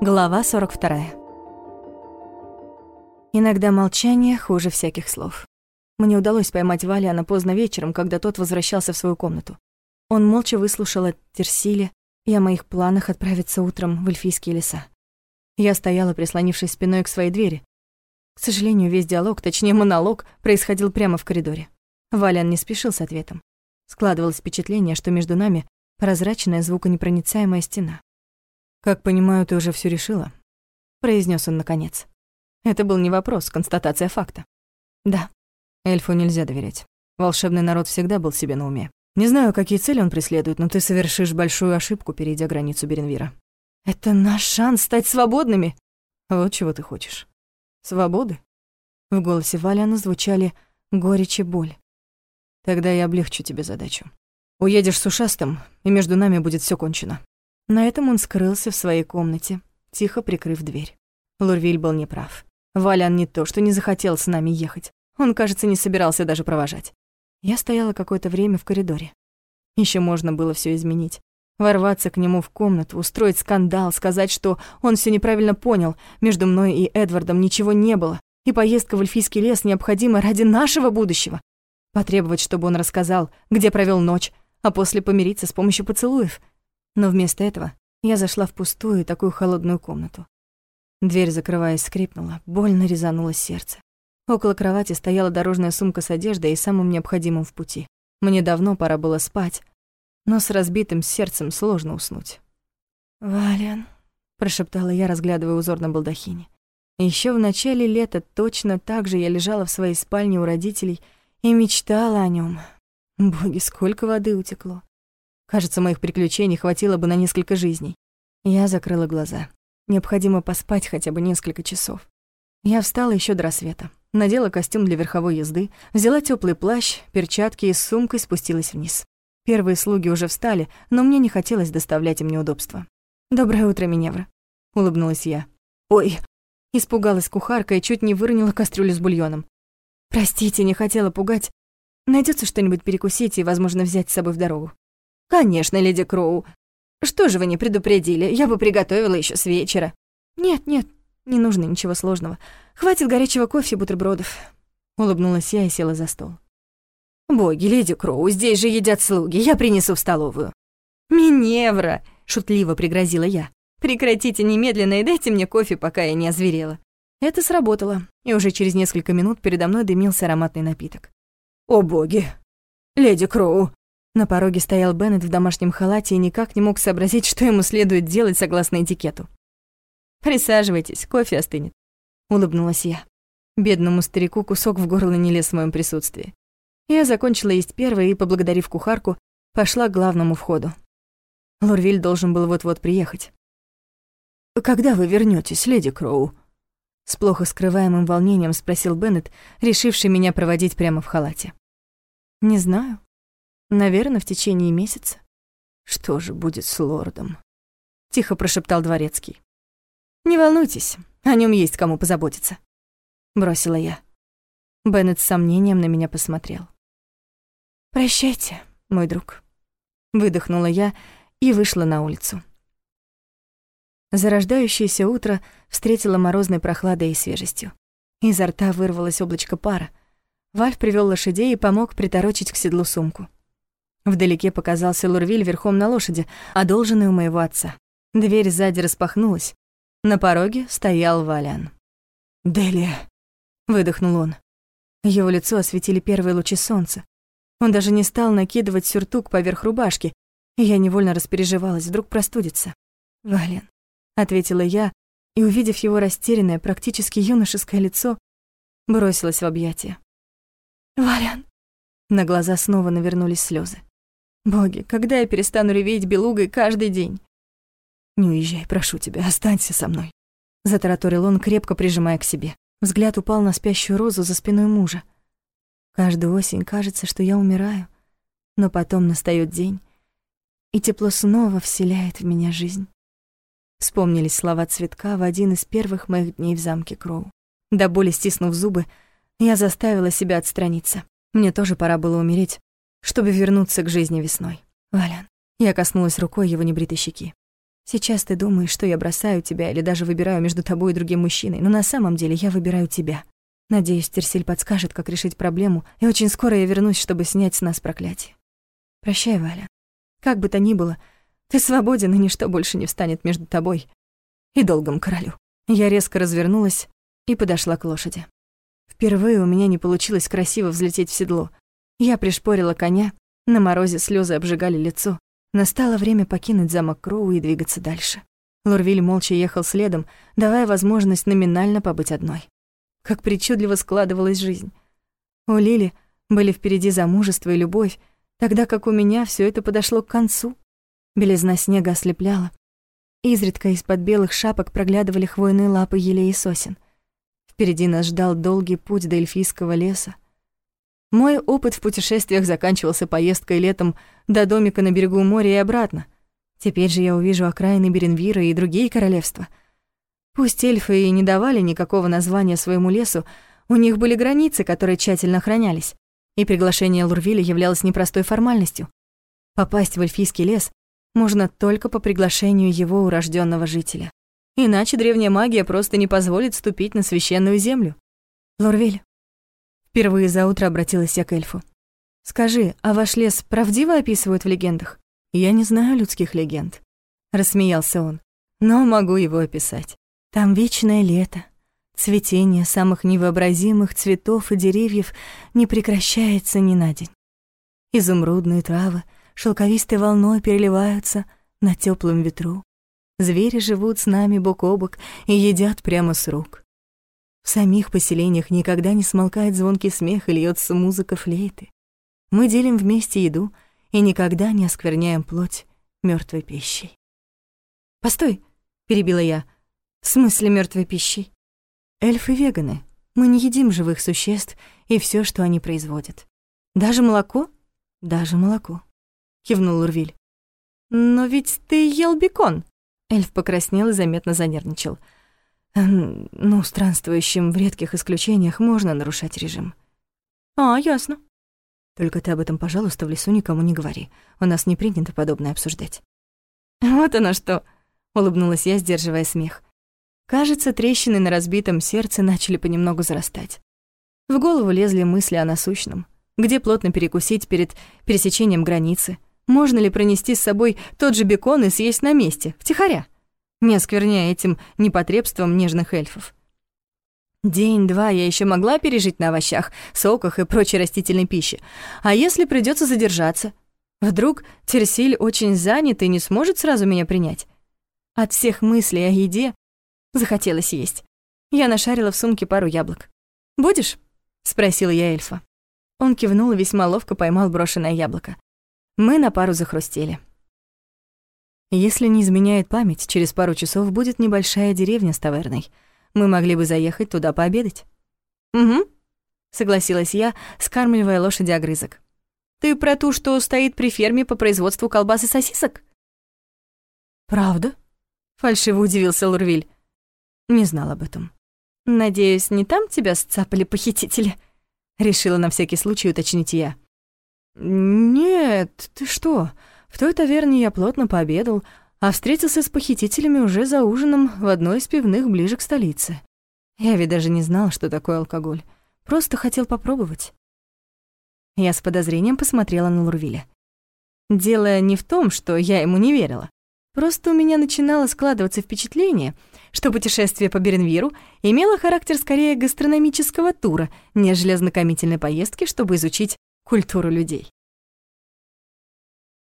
Глава 42. Иногда молчание хуже всяких слов. Мне удалось поймать Валиана поздно вечером, когда тот возвращался в свою комнату. Он молча выслушал от Терсили и о моих планах отправиться утром в эльфийские леса. Я стояла, прислонившись спиной к своей двери. К сожалению, весь диалог, точнее монолог, происходил прямо в коридоре. Валян не спешил с ответом. Складывалось впечатление, что между нами прозрачная звуконепроницаемая стена. «Как понимаю, ты уже все решила?» — произнес он наконец. Это был не вопрос, констатация факта. «Да». Эльфу нельзя доверять. Волшебный народ всегда был себе на уме. Не знаю, какие цели он преследует, но ты совершишь большую ошибку, перейдя границу Беренвира. Это наш шанс стать свободными. Вот чего ты хочешь. Свободы? В голосе Валяна звучали горечь и боль. Тогда я облегчу тебе задачу. Уедешь с ушастым, и между нами будет все кончено. На этом он скрылся в своей комнате, тихо прикрыв дверь. Лурвиль был неправ. Валян не то, что не захотел с нами ехать. Он, кажется, не собирался даже провожать. Я стояла какое-то время в коридоре. Еще можно было все изменить. Ворваться к нему в комнату, устроить скандал, сказать, что он все неправильно понял, между мной и Эдвардом ничего не было, и поездка в эльфийский лес необходима ради нашего будущего. Потребовать, чтобы он рассказал, где провел ночь, а после помириться с помощью поцелуев. Но вместо этого я зашла в пустую такую холодную комнату. Дверь, закрываясь, скрипнула, больно резануло сердце. Около кровати стояла дорожная сумка с одеждой и самым необходимым в пути. Мне давно пора было спать, но с разбитым сердцем сложно уснуть. «Вален», — прошептала я, разглядывая узор на балдахине. Еще в начале лета точно так же я лежала в своей спальне у родителей и мечтала о нем. Боги, сколько воды утекло. Кажется, моих приключений хватило бы на несколько жизней. Я закрыла глаза. Необходимо поспать хотя бы несколько часов. Я встала еще до рассвета надела костюм для верховой езды, взяла теплый плащ, перчатки и с сумкой спустилась вниз. Первые слуги уже встали, но мне не хотелось доставлять им неудобства. «Доброе утро, Миневра», — улыбнулась я. «Ой!» — испугалась кухарка и чуть не выронила кастрюлю с бульоном. «Простите, не хотела пугать. Найдется что-нибудь перекусить и, возможно, взять с собой в дорогу». «Конечно, леди Кроу. Что же вы не предупредили? Я бы приготовила еще с вечера». «Нет, нет, не нужно ничего сложного. Хватит горячего кофе и бутербродов. Улыбнулась я и села за стол. «Боги, леди Кроу, здесь же едят слуги, я принесу в столовую». «Миневра!» — шутливо пригрозила я. «Прекратите немедленно и дайте мне кофе, пока я не озверела». Это сработало, и уже через несколько минут передо мной дымился ароматный напиток. «О боги! Леди Кроу!» На пороге стоял Беннет в домашнем халате и никак не мог сообразить, что ему следует делать согласно этикету. «Присаживайтесь, кофе остынет», — улыбнулась я. Бедному старику кусок в горло не лез в моем присутствии. Я закончила есть первой и, поблагодарив кухарку, пошла к главному входу. Лорвиль должен был вот-вот приехать. «Когда вы вернётесь, леди Кроу?» С плохо скрываемым волнением спросил Беннет, решивший меня проводить прямо в халате. «Не знаю. Наверное, в течение месяца». «Что же будет с лордом?» — тихо прошептал дворецкий. «Не волнуйтесь, о нем есть кому позаботиться», — бросила я. Беннет с сомнением на меня посмотрел. «Прощайте, мой друг», — выдохнула я и вышла на улицу. Зарождающееся утро встретило морозной прохладой и свежестью. Изо рта вырвалось облачко пара. Вальф привел лошадей и помог приторочить к седлу сумку. Вдалеке показался Лурвиль верхом на лошади, одолженный у моего отца. Дверь сзади распахнулась, на пороге стоял Валян. «Делия!» — выдохнул он. Его лицо осветили первые лучи солнца. Он даже не стал накидывать сюртук поверх рубашки, и я невольно распереживалась, вдруг простудится. «Вален», — ответила я, и, увидев его растерянное, практически юношеское лицо, бросилась в объятия. «Вален!» На глаза снова навернулись слезы. «Боги, когда я перестану реветь белугой каждый день?» «Не уезжай, прошу тебя, останься со мной», — затараторил он, крепко прижимая к себе. Взгляд упал на спящую розу за спиной мужа. Каждую осень кажется, что я умираю, но потом настаёт день, и тепло снова вселяет в меня жизнь. Вспомнились слова цветка в один из первых моих дней в замке Кроу. До боли стиснув зубы, я заставила себя отстраниться. Мне тоже пора было умереть, чтобы вернуться к жизни весной. Валян. Я коснулась рукой его небритой щеки. Сейчас ты думаешь, что я бросаю тебя или даже выбираю между тобой и другим мужчиной, но на самом деле я выбираю тебя. Надеюсь, Терсиль подскажет, как решить проблему, и очень скоро я вернусь, чтобы снять с нас проклятие. Прощай, Валя. Как бы то ни было, ты свободен, и ничто больше не встанет между тобой и долгом королю. Я резко развернулась и подошла к лошади. Впервые у меня не получилось красиво взлететь в седло. Я пришпорила коня, на морозе слезы обжигали лицо. Настало время покинуть замок Кроу и двигаться дальше. Лорвиль молча ехал следом, давая возможность номинально побыть одной. Как причудливо складывалась жизнь. У Лили были впереди замужество и любовь, тогда как у меня все это подошло к концу. Белизна снега ослепляла. Изредка из-под белых шапок проглядывали хвойные лапы елей и сосен. Впереди нас ждал долгий путь до эльфийского леса. Мой опыт в путешествиях заканчивался поездкой летом до домика на берегу моря и обратно. Теперь же я увижу окраины Беренвира и другие королевства. Пусть эльфы и не давали никакого названия своему лесу, у них были границы, которые тщательно охранялись, и приглашение Лурвиля являлось непростой формальностью. Попасть в эльфийский лес можно только по приглашению его урожденного жителя. Иначе древняя магия просто не позволит ступить на священную землю. Лорвиль. Впервые за утро обратилась я к эльфу. «Скажи, а ваш лес правдиво описывают в легендах?» «Я не знаю людских легенд», — рассмеялся он, «но могу его описать. Там вечное лето, цветение самых невообразимых цветов и деревьев не прекращается ни на день. Изумрудные травы шелковистой волной переливаются на теплом ветру. Звери живут с нами бок о бок и едят прямо с рук. В самих поселениях никогда не смолкает звонкий смех и льется музыка флейты. Мы делим вместе еду и никогда не оскверняем плоть мертвой пищей. «Постой!» — перебила я. «В смысле мертвой пищей?» «Эльфы веганы. Мы не едим живых существ и все, что они производят. Даже молоко? Даже молоко», — кивнул Урвиль. «Но ведь ты ел бекон!» Эльф покраснел и заметно занервничал — ну, странствующим в редких исключениях можно нарушать режим. А, ясно. Только ты об этом, пожалуйста, в лесу никому не говори. У нас не принято подобное обсуждать. Вот оно что, улыбнулась я, сдерживая смех. Кажется, трещины на разбитом сердце начали понемногу зарастать. В голову лезли мысли о насущном. Где плотно перекусить перед пересечением границы? Можно ли пронести с собой тот же бекон и съесть на месте, втихаря? не оскверняя этим непотребством нежных эльфов. День-два я еще могла пережить на овощах, соках и прочей растительной пище. А если придется задержаться? Вдруг Терсиль очень занят и не сможет сразу меня принять? От всех мыслей о еде захотелось есть. Я нашарила в сумке пару яблок. «Будешь?» — спросила я эльфа. Он кивнул и весьма ловко поймал брошенное яблоко. Мы на пару захрустели. Если не изменяет память, через пару часов будет небольшая деревня с таверной. Мы могли бы заехать туда пообедать. Угу, согласилась я, скармливая лошади огрызок. Ты про ту, что стоит при ферме по производству колбас и сосисок? Правда? Фальшиво удивился Лурвиль. Не знал об этом. Надеюсь, не там тебя сцапали похитители? Решила на всякий случай уточнить я. Нет, ты что? В той таверне я плотно пообедал, а встретился с похитителями уже за ужином в одной из пивных ближе к столице. Я ведь даже не знал, что такое алкоголь. Просто хотел попробовать. Я с подозрением посмотрела на Лурвиля. Дело не в том, что я ему не верила. Просто у меня начинало складываться впечатление, что путешествие по Беренвиру имело характер скорее гастрономического тура, нежели ознакомительной поездки, чтобы изучить культуру людей.